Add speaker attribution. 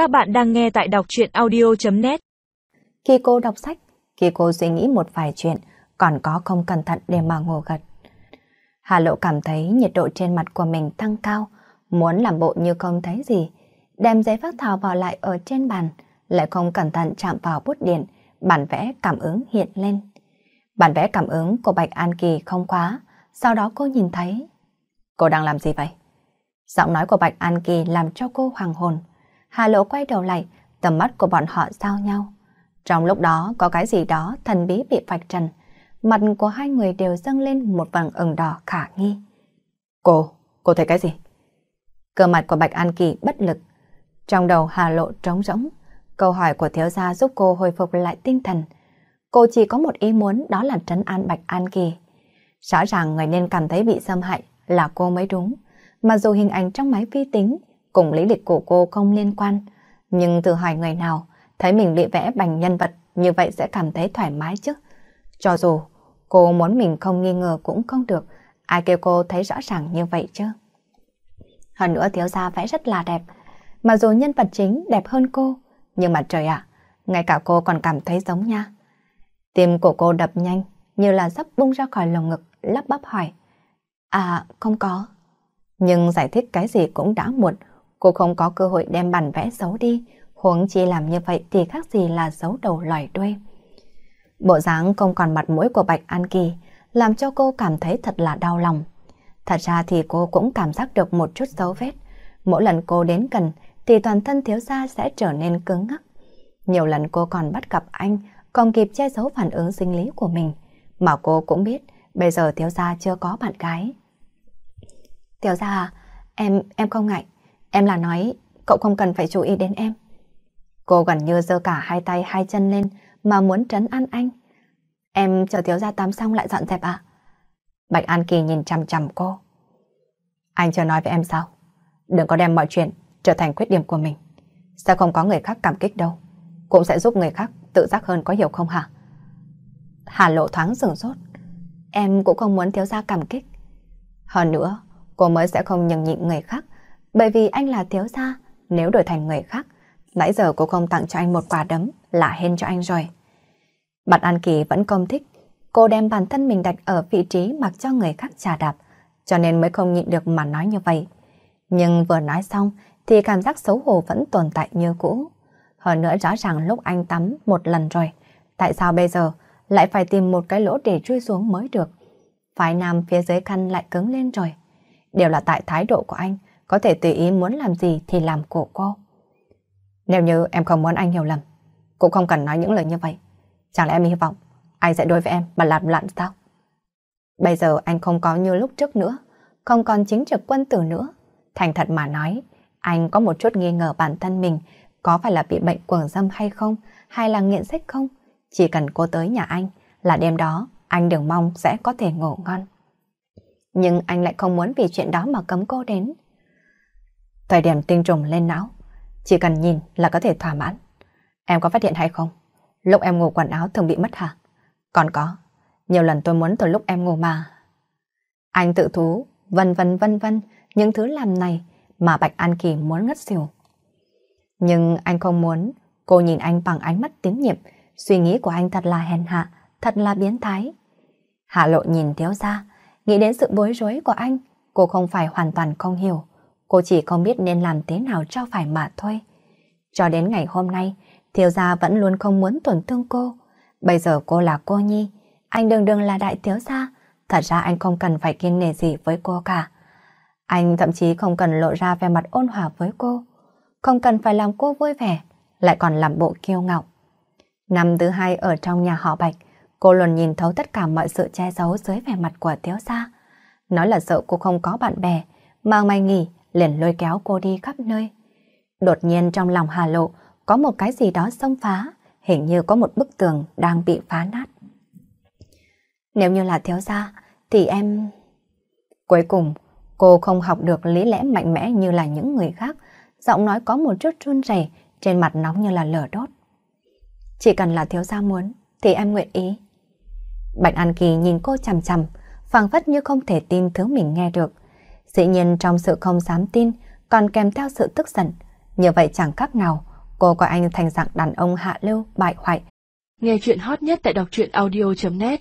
Speaker 1: Các bạn đang nghe tại đọc truyện audio.net
Speaker 2: Khi cô đọc sách, khi cô suy nghĩ một vài chuyện, còn có không cẩn thận để mà ngồi gật. Hà Lộ cảm thấy nhiệt độ trên mặt của mình tăng cao, muốn làm bộ như không thấy gì. Đem giấy phát thảo vào lại ở trên bàn, lại không cẩn thận chạm vào bút điện, bản vẽ cảm ứng hiện lên. Bản vẽ cảm ứng của Bạch An Kỳ không khóa, sau đó cô nhìn thấy. Cô đang làm gì vậy? Giọng nói của Bạch An Kỳ làm cho cô hoàng hồn. Hà Lộ quay đầu lại, tầm mắt của bọn họ giao nhau. Trong lúc đó có cái gì đó thần bí bị vạch trần. Mặt của hai người đều dâng lên một vầng ửng đỏ khả nghi. Cô, cô thấy cái gì? Cơ mặt của Bạch An Kỳ bất lực. Trong đầu Hà Lộ trống rỗng. Câu hỏi của thiếu gia giúp cô hồi phục lại tinh thần. Cô chỉ có một ý muốn đó là trấn an Bạch An Kỳ. Rõ ràng người nên cảm thấy bị xâm hại là cô mới đúng. Mà dù hình ảnh trong máy vi tính cùng lý lịch của cô không liên quan, nhưng từ hỏi người nào thấy mình bị vẽ bằng nhân vật như vậy sẽ cảm thấy thoải mái chứ. Cho dù cô muốn mình không nghi ngờ cũng không được, ai kêu cô thấy rõ ràng như vậy chứ. Hơn nữa thiếu gia vẽ rất là đẹp, mà dù nhân vật chính đẹp hơn cô, nhưng mà trời ạ, ngay cả cô còn cảm thấy giống nha. Tim của cô đập nhanh, như là sắp bung ra khỏi lồng ngực, lắp bắp hỏi. À, không có. Nhưng giải thích cái gì cũng đã muộn, cô không có cơ hội đem bản vẽ xấu đi, huống chi làm như vậy thì khác gì là xấu đầu lòi đuôi. Bộ dáng không còn mặt mũi của Bạch An Kỳ, làm cho cô cảm thấy thật là đau lòng. Thật ra thì cô cũng cảm giác được một chút dấu vết. Mỗi lần cô đến gần thì toàn thân thiếu gia sẽ trở nên cứng ngắc. Nhiều lần cô còn bắt gặp anh, còn kịp che giấu phản ứng sinh lý của mình. Mà cô cũng biết, bây giờ thiếu gia chưa có bạn gái. Thiếu gia à, em, em không ngại. Em là nói, cậu không cần phải chú ý đến em. Cô gần như giơ cả hai tay hai chân lên mà muốn trấn an anh. Em chờ thiếu gia tắm xong lại dọn dẹp à? Bạch An Kỳ nhìn chằm chằm cô. Anh chưa nói với em sao? Đừng có đem mọi chuyện trở thành khuyết điểm của mình. Sẽ không có người khác cảm kích đâu. Cũng sẽ giúp người khác tự giác hơn có hiểu không hả? Hà lộ thoáng sửng sốt. Em cũng không muốn thiếu gia cảm kích. Hơn nữa, cô mới sẽ không nhường nhịn người khác. Bởi vì anh là thiếu gia, nếu đổi thành người khác, nãy giờ cô không tặng cho anh một quả đấm là hên cho anh rồi. Bạn An Kỳ vẫn không thích. Cô đem bản thân mình đặt ở vị trí mặc cho người khác trà đạp, cho nên mới không nhịn được mà nói như vậy. Nhưng vừa nói xong thì cảm giác xấu hổ vẫn tồn tại như cũ. Hơn nữa rõ ràng lúc anh tắm một lần rồi, tại sao bây giờ lại phải tìm một cái lỗ để chui xuống mới được? Phái nam phía dưới khăn lại cứng lên rồi. Đều là tại thái độ của anh, có thể tùy ý muốn làm gì thì làm của cô. Nếu như em không muốn anh hiểu lầm, cũng không cần nói những lời như vậy. Chẳng lẽ em hy vọng anh sẽ đối với em mà làm lặn sao? Bây giờ anh không có như lúc trước nữa, không còn chính trực quân tử nữa. Thành thật mà nói, anh có một chút nghi ngờ bản thân mình có phải là bị bệnh cuồng dâm hay không, hay là nghiện sách không. Chỉ cần cô tới nhà anh là đêm đó anh đừng mong sẽ có thể ngủ ngon. Nhưng anh lại không muốn vì chuyện đó mà cấm cô đến. Thời điểm tinh trùng lên não, chỉ cần nhìn là có thể thỏa mãn. Em có phát hiện hay không? Lúc em ngủ quần áo thường bị mất hả? Còn có, nhiều lần tôi muốn từ lúc em ngủ mà. Anh tự thú, vân vân vân vân, những thứ làm này mà Bạch An Kỳ muốn ngất xỉu. Nhưng anh không muốn cô nhìn anh bằng ánh mắt tín nhiệm, suy nghĩ của anh thật là hèn hạ, thật là biến thái. Hạ lộ nhìn thiếu ra, nghĩ đến sự bối rối của anh, cô không phải hoàn toàn không hiểu. Cô chỉ không biết nên làm thế nào cho phải mà thôi. Cho đến ngày hôm nay, thiếu gia vẫn luôn không muốn tổn thương cô. Bây giờ cô là cô nhi, anh đừng đừng là đại thiếu gia. Thật ra anh không cần phải kiên nề gì với cô cả. Anh thậm chí không cần lộ ra vẻ mặt ôn hòa với cô. Không cần phải làm cô vui vẻ, lại còn làm bộ kiêu ngạo. Năm thứ hai ở trong nhà họ Bạch, cô luôn nhìn thấu tất cả mọi sự che giấu dưới vẻ mặt của thiếu gia. Nói là sợ cô không có bạn bè, mà mày nghỉ liền lôi kéo cô đi khắp nơi. Đột nhiên trong lòng Hà Lộ có một cái gì đó xông phá, hình như có một bức tường đang bị phá nát. Nếu như là thiếu gia, thì em... Cuối cùng, cô không học được lý lẽ mạnh mẽ như là những người khác, giọng nói có một chút run rẩy, trên mặt nóng như là lửa đốt. Chỉ cần là thiếu gia muốn, thì em nguyện ý. Bạch An Kỳ nhìn cô chằm chằm, phảng phất như không thể tin thứ mình nghe được. Dĩ nhiên trong sự không dám tin, còn kèm theo sự tức giận. Như vậy chẳng khác nào Cô coi anh thành dạng đàn ông hạ lưu, bại hoại.
Speaker 1: Nghe chuyện hot nhất tại đọc truyện audio.net